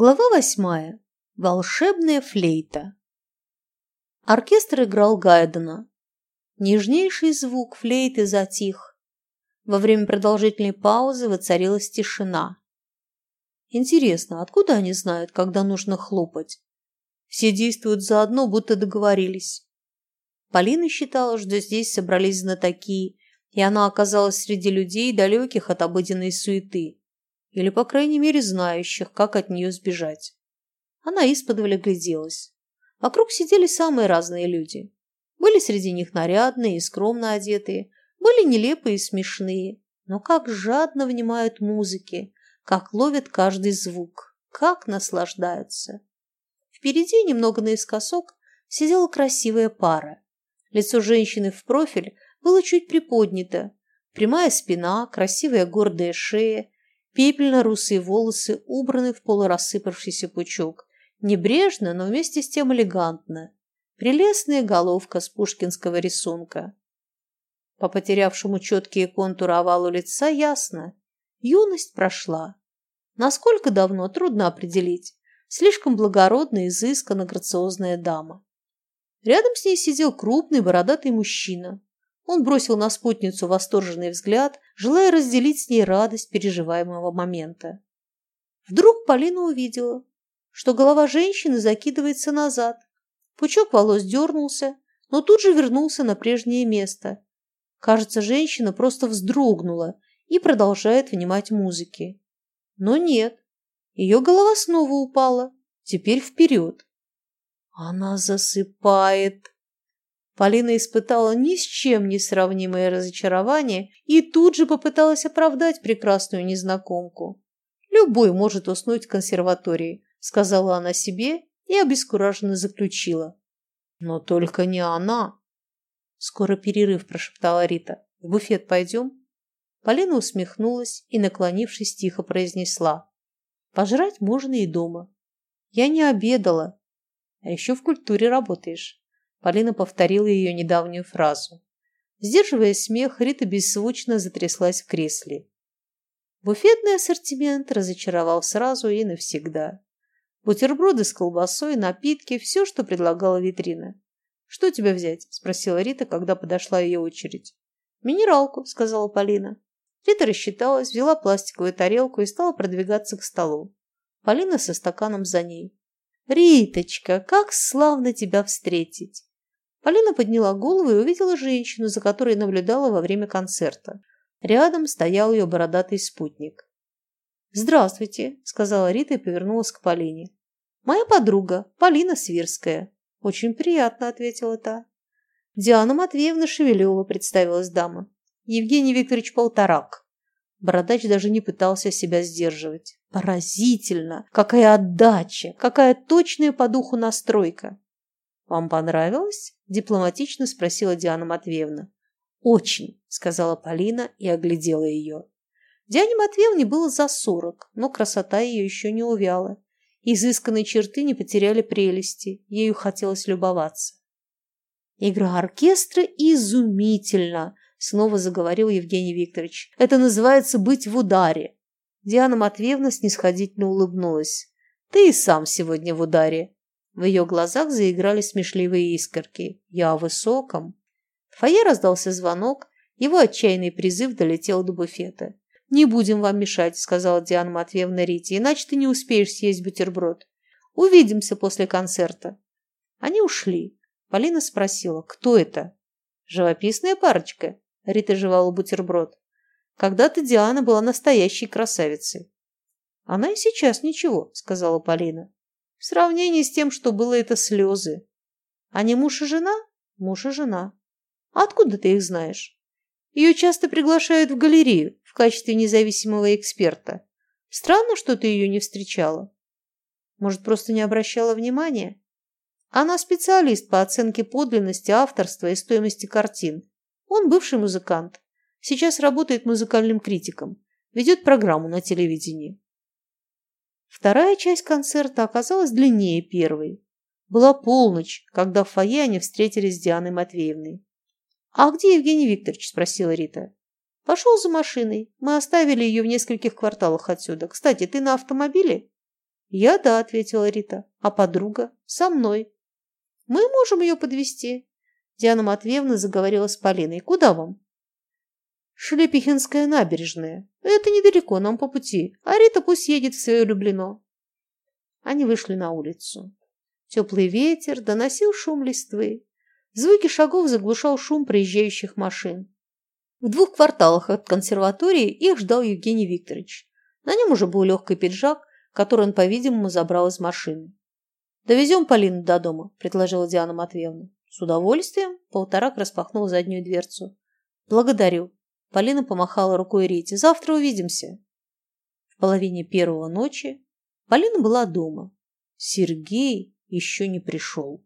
Глава восьмая. Волшебная флейта. Оркестр играл Гайдена. Нежнейший звук флейты затих. Во время продолжительной паузы воцарилась тишина. Интересно, откуда они знают, когда нужно хлопать? Все действуют заодно, будто договорились. Полина считала, что здесь собрались знатоки, и она оказалась среди людей, далеких от обыденной суеты или, по крайней мере, знающих, как от нее сбежать. Она исподволь гляделась. Вокруг сидели самые разные люди. Были среди них нарядные и скромно одетые, были нелепые и смешные, но как жадно внимают музыке, как ловят каждый звук, как наслаждаются. Впереди, немного наискосок, сидела красивая пара. Лицо женщины в профиль было чуть приподнято, прямая спина, красивая гордая шея Пепельно-русые волосы убраны в полурассыпавшийся пучок. Небрежно, но вместе с тем элегантно. Прелестная головка с пушкинского рисунка. По потерявшему четкие контуры овалу лица ясно. Юность прошла. Насколько давно, трудно определить. Слишком благородная, изысканно грациозная дама. Рядом с ней сидел крупный бородатый мужчина. Он бросил на спутницу восторженный взгляд, желая разделить с ней радость переживаемого момента. Вдруг Полина увидела, что голова женщины закидывается назад. Пучок волос дернулся, но тут же вернулся на прежнее место. Кажется, женщина просто вздрогнула и продолжает внимать музыке. Но нет, ее голова снова упала, теперь вперед. Она засыпает. Полина испытала ни с чем не сравнимое разочарование и тут же попыталась оправдать прекрасную незнакомку. «Любой может уснуть в консерватории», — сказала она себе и обескураженно заключила. «Но только не она!» «Скоро перерыв», — прошептала Рита. «В буфет пойдем?» Полина усмехнулась и, наклонившись, тихо произнесла. «Пожрать можно и дома. Я не обедала, а еще в культуре работаешь». Полина повторила ее недавнюю фразу. Сдерживая смех, Рита беззвучно затряслась в кресле. Буфетный ассортимент разочаровал сразу и навсегда. Бутерброды с колбасой, напитки, все, что предлагала витрина. «Что тебе взять?» – спросила Рита, когда подошла ее очередь. «Минералку», – сказала Полина. Рита рассчиталась, взяла пластиковую тарелку и стала продвигаться к столу. Полина со стаканом за ней. «Риточка, как славно тебя встретить!» Полина подняла голову и увидела женщину, за которой наблюдала во время концерта. Рядом стоял ее бородатый спутник. «Здравствуйте», — сказала Рита и повернулась к Полине. «Моя подруга, Полина Свирская». «Очень приятно», — ответила та. «Диана Матвеевна Шевелева», — представилась дама. «Евгений Викторович Полторак». Бородач даже не пытался себя сдерживать. Поразительно! Какая отдача! Какая точная по духу настройка! «Вам понравилось?» – дипломатично спросила Диана Матвеевна. «Очень», – сказала Полина и оглядела ее. Диане Матвеевне было за сорок, но красота ее еще не увяла. Изысканные черты не потеряли прелести, ею хотелось любоваться. «Игра оркестра изумительна!» – снова заговорил Евгений Викторович. «Это называется быть в ударе». Диана Матвеевна снисходительно улыбнулась. «Ты и сам сегодня в ударе. В ее глазах заиграли смешливые искорки. «Я о высоком». В фойе раздался звонок, его отчаянный призыв долетел до буфета. «Не будем вам мешать», — сказала Диана Матвеевна Рите, «иначе ты не успеешь съесть бутерброд. Увидимся после концерта». Они ушли. Полина спросила, кто это? «Живописная парочка», — Рита жевала бутерброд. «Когда-то Диана была настоящей красавицей». «Она и сейчас ничего», — сказала Полина. В сравнении с тем, что было это слезы. А не муж и жена? Муж и жена. Откуда ты их знаешь? Ее часто приглашают в галерею в качестве независимого эксперта. Странно, что ты ее не встречала. Может, просто не обращала внимания? Она специалист по оценке подлинности авторства и стоимости картин. Он бывший музыкант. Сейчас работает музыкальным критиком. Ведет программу на телевидении. Вторая часть концерта оказалась длиннее первой. Была полночь, когда в фойе они встретились с Дианой Матвеевной. «А где Евгений Викторович?» – спросила Рита. «Пошел за машиной. Мы оставили ее в нескольких кварталах отсюда. Кстати, ты на автомобиле?» Я да, ответила Рита. А подруга? Со мной. Мы можем ее подвести. Диана Матвеевна заговорила с Полиной. Куда вам? Шлепихинская набережная. Это недалеко, нам по пути. А Рита пусть едет в свое люблено. Они вышли на улицу. Теплый ветер доносил шум листвы. Звуки шагов заглушал шум проезжающих машин. В двух кварталах от консерватории их ждал Евгений Викторович. На нем уже был легкий пиджак, который он, по-видимому, забрал из машины. «Довезем Полину до дома», – предложила Диана Матвеевна. «С удовольствием», – Полторак распахнул заднюю дверцу. «Благодарю». Полина помахала рукой Рите. «Завтра увидимся». В половине первого ночи Полина была дома. Сергей еще не пришел.